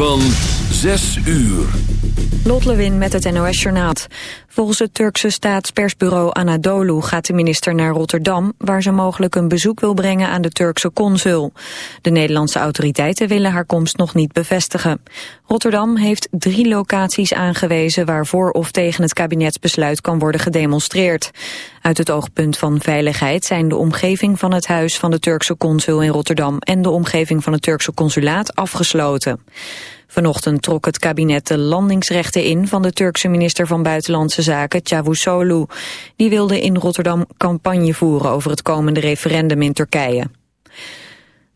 van 6 uur. Lot Lewin met het NOS Journaal. Volgens het Turkse staatspersbureau Anadolu gaat de minister naar Rotterdam... waar ze mogelijk een bezoek wil brengen aan de Turkse consul. De Nederlandse autoriteiten willen haar komst nog niet bevestigen. Rotterdam heeft drie locaties aangewezen... waarvoor of tegen het kabinetsbesluit kan worden gedemonstreerd. Uit het oogpunt van veiligheid zijn de omgeving van het huis van de Turkse consul in Rotterdam... en de omgeving van het Turkse consulaat afgesloten. Vanochtend trok het kabinet de landingsrechten in van de Turkse minister van Buitenlandse Zaken, Çavuşoğlu. Die wilde in Rotterdam campagne voeren over het komende referendum in Turkije.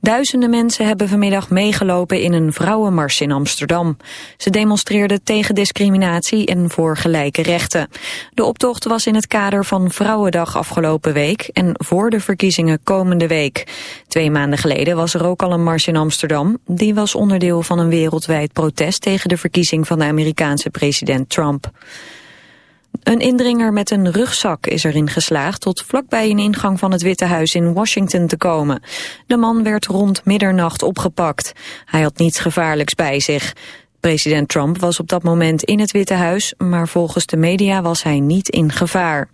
Duizenden mensen hebben vanmiddag meegelopen in een vrouwenmars in Amsterdam. Ze demonstreerden tegen discriminatie en voor gelijke rechten. De optocht was in het kader van Vrouwendag afgelopen week en voor de verkiezingen komende week. Twee maanden geleden was er ook al een mars in Amsterdam. Die was onderdeel van een wereldwijd protest tegen de verkiezing van de Amerikaanse president Trump. Een indringer met een rugzak is erin geslaagd tot vlakbij een ingang van het Witte Huis in Washington te komen. De man werd rond middernacht opgepakt. Hij had niets gevaarlijks bij zich. President Trump was op dat moment in het Witte Huis, maar volgens de media was hij niet in gevaar.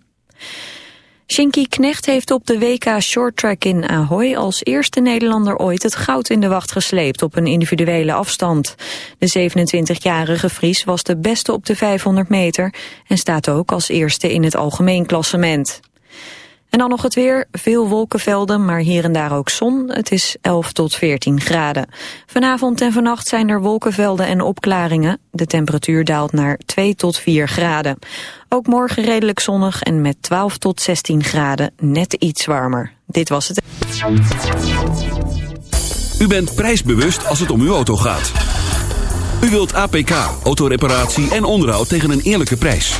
Shinky Knecht heeft op de WK Shorttrack in Ahoy als eerste Nederlander ooit het goud in de wacht gesleept op een individuele afstand. De 27-jarige Fries was de beste op de 500 meter en staat ook als eerste in het algemeen klassement. En dan nog het weer. Veel wolkenvelden, maar hier en daar ook zon. Het is 11 tot 14 graden. Vanavond en vannacht zijn er wolkenvelden en opklaringen. De temperatuur daalt naar 2 tot 4 graden. Ook morgen redelijk zonnig en met 12 tot 16 graden net iets warmer. Dit was het. U bent prijsbewust als het om uw auto gaat. U wilt APK, autoreparatie en onderhoud tegen een eerlijke prijs.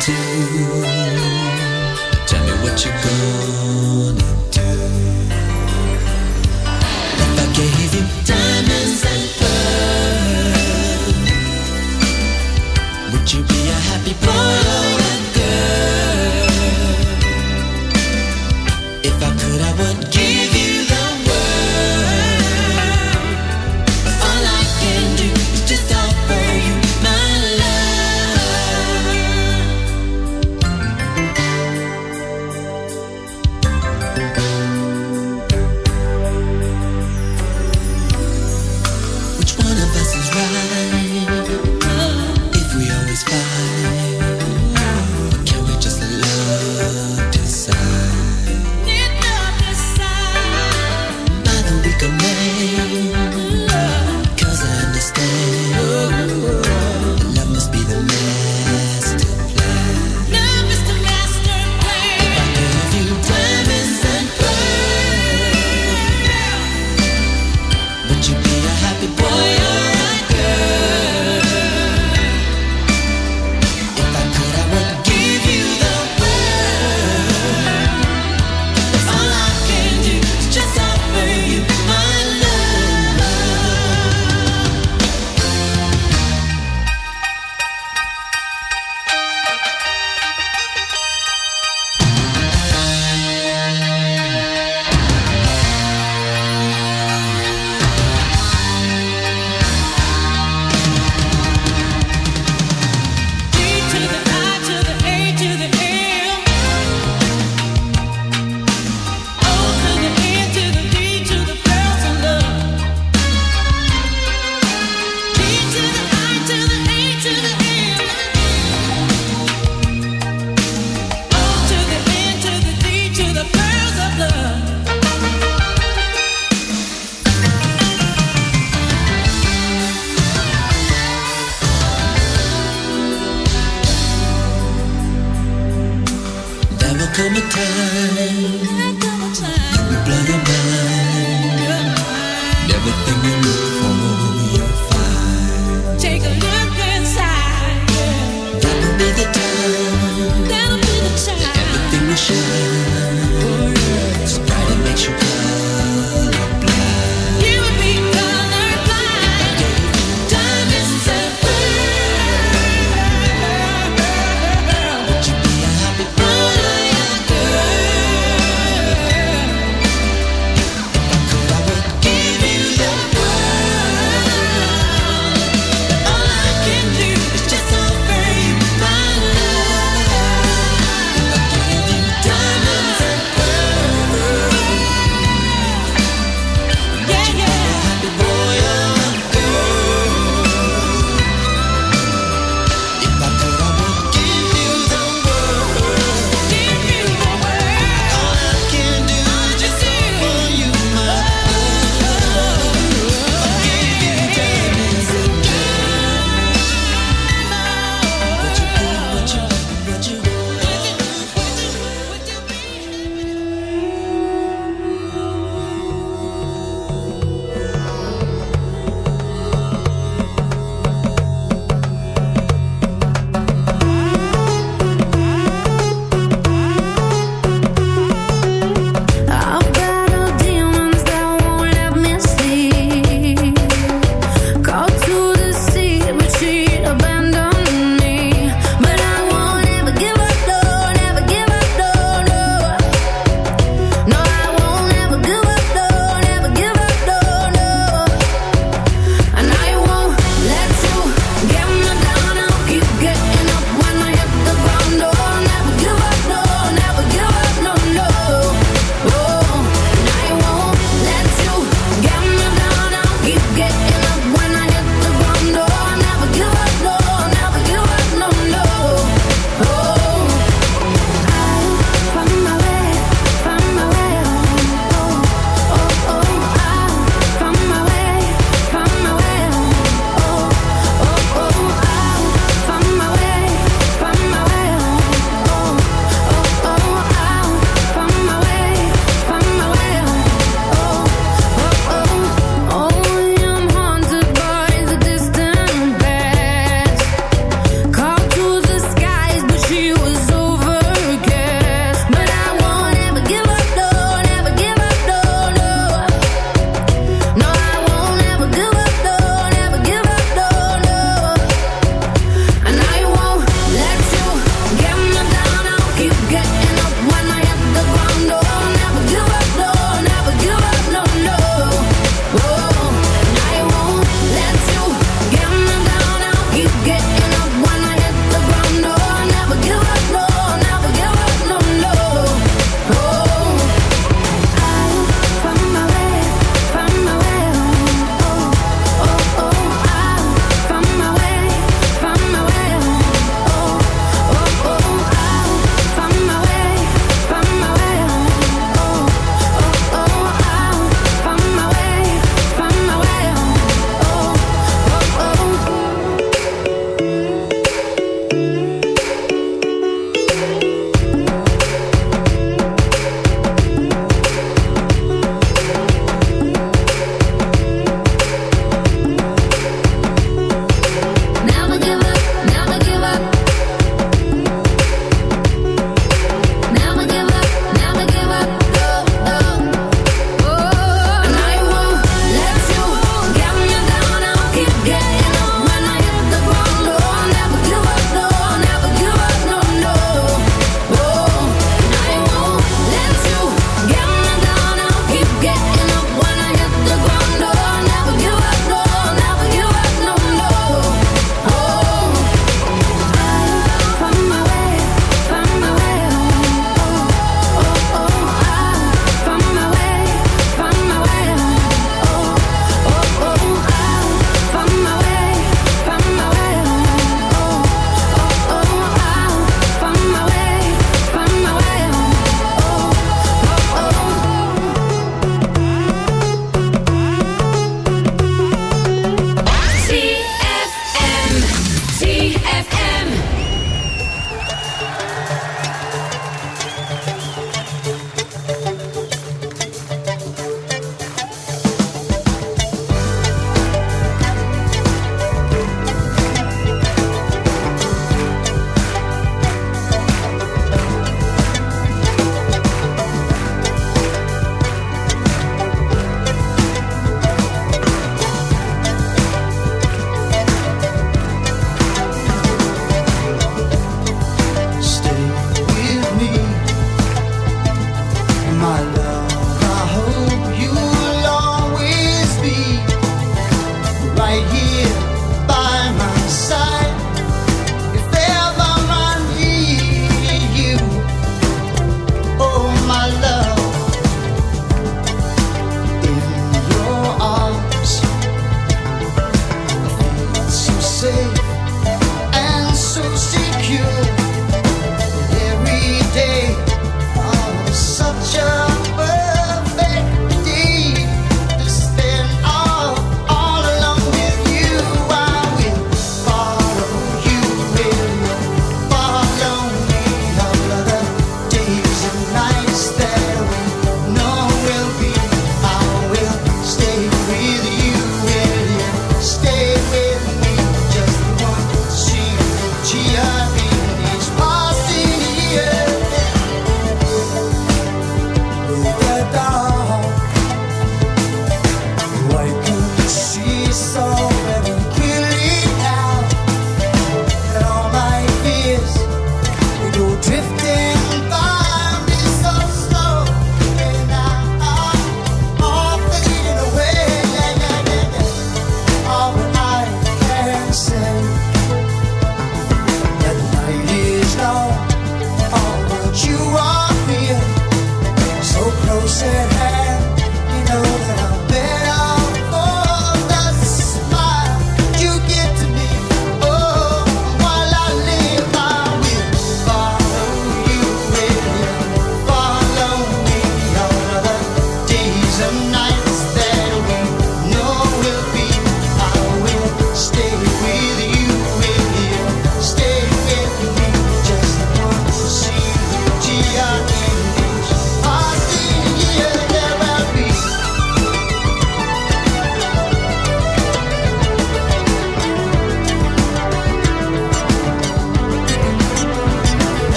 do. Tell me what you're gonna do.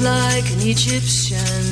like an Egyptian.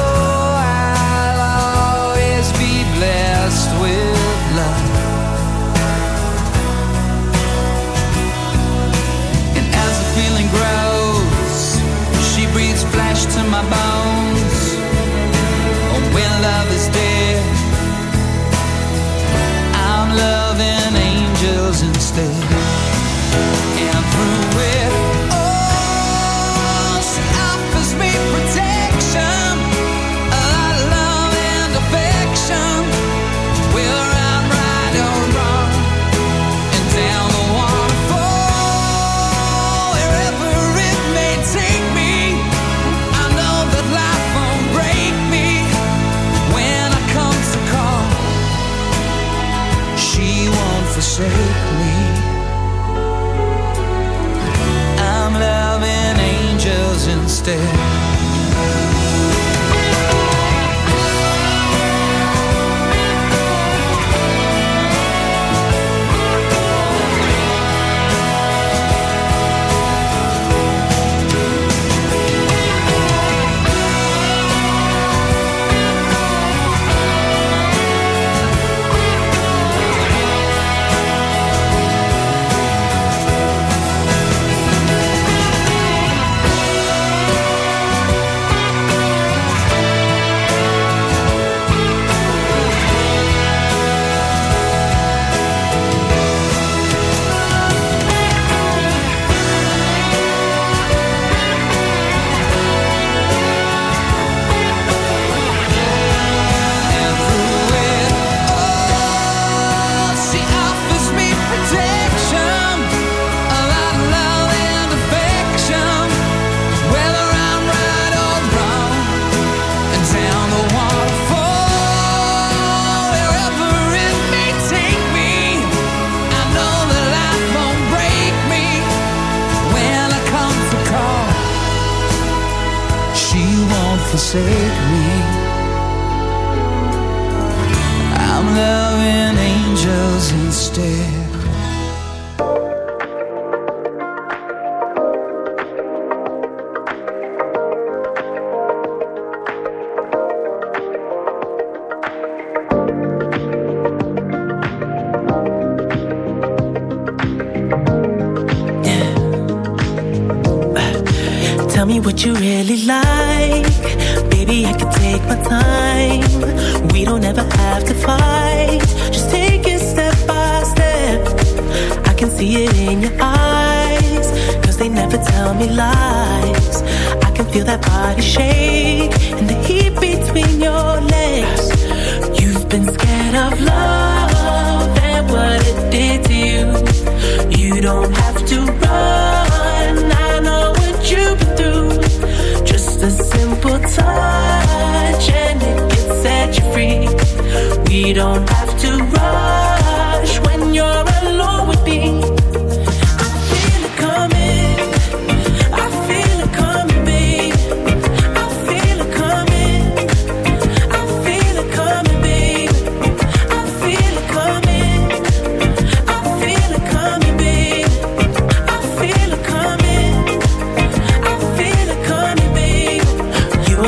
there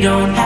don't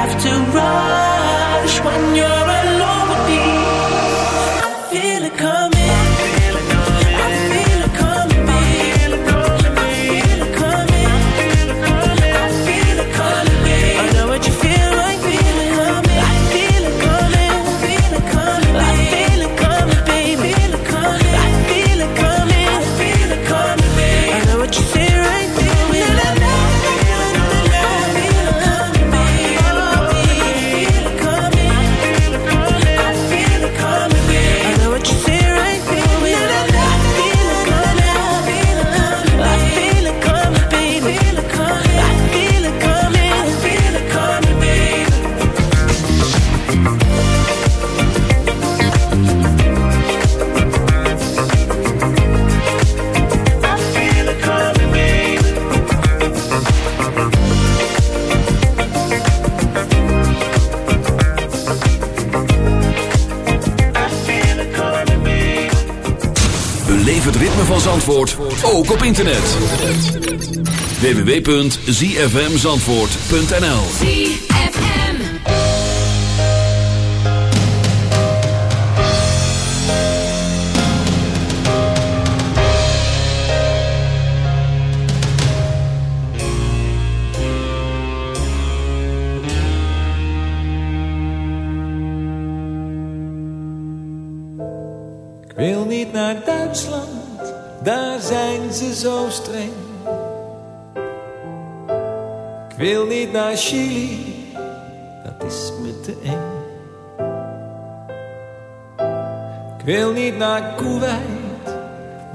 www.zfmzandvoort.nl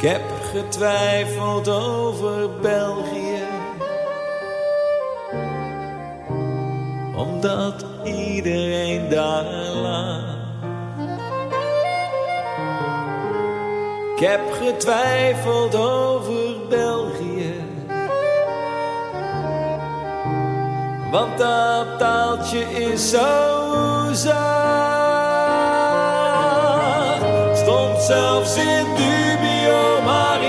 Ik heb getwijfeld over België. Omdat iedereen daar laat. Ik heb getwijfeld over België. Want dat taaltje is zo. Stond zelfs in maar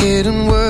getting worse.